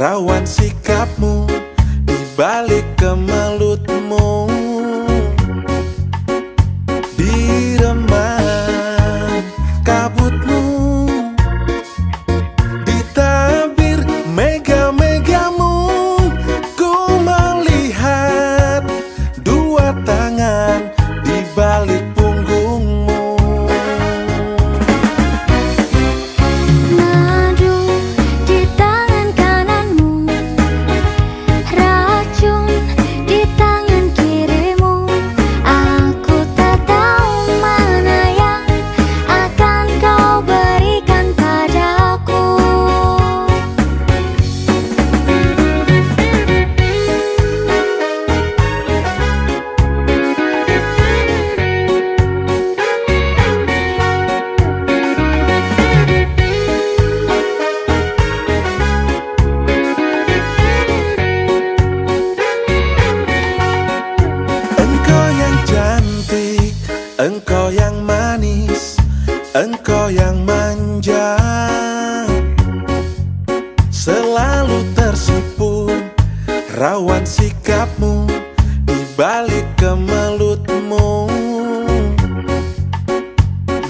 Rawan sikapmu Di balik manis Engkau yang manja. Selalu tersipu Rawan sikapmu Di balik kemelutmu.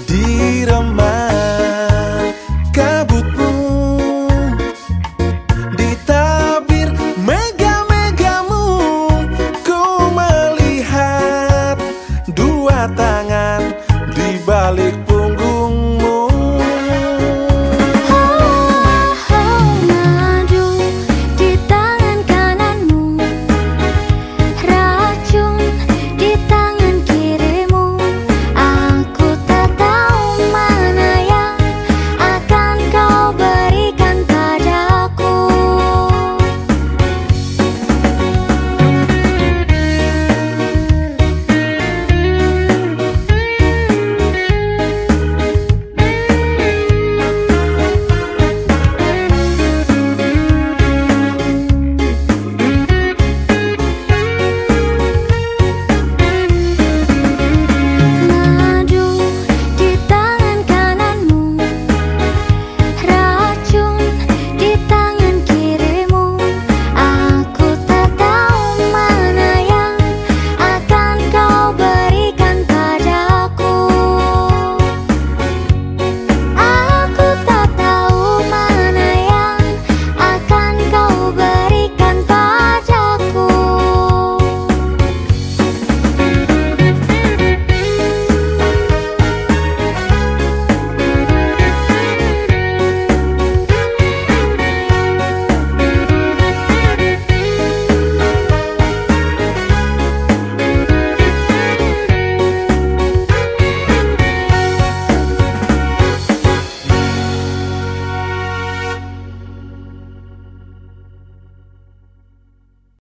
Di remah kabutmu Di tabir mega-megamu Ku melihat dua tangan di balik punggung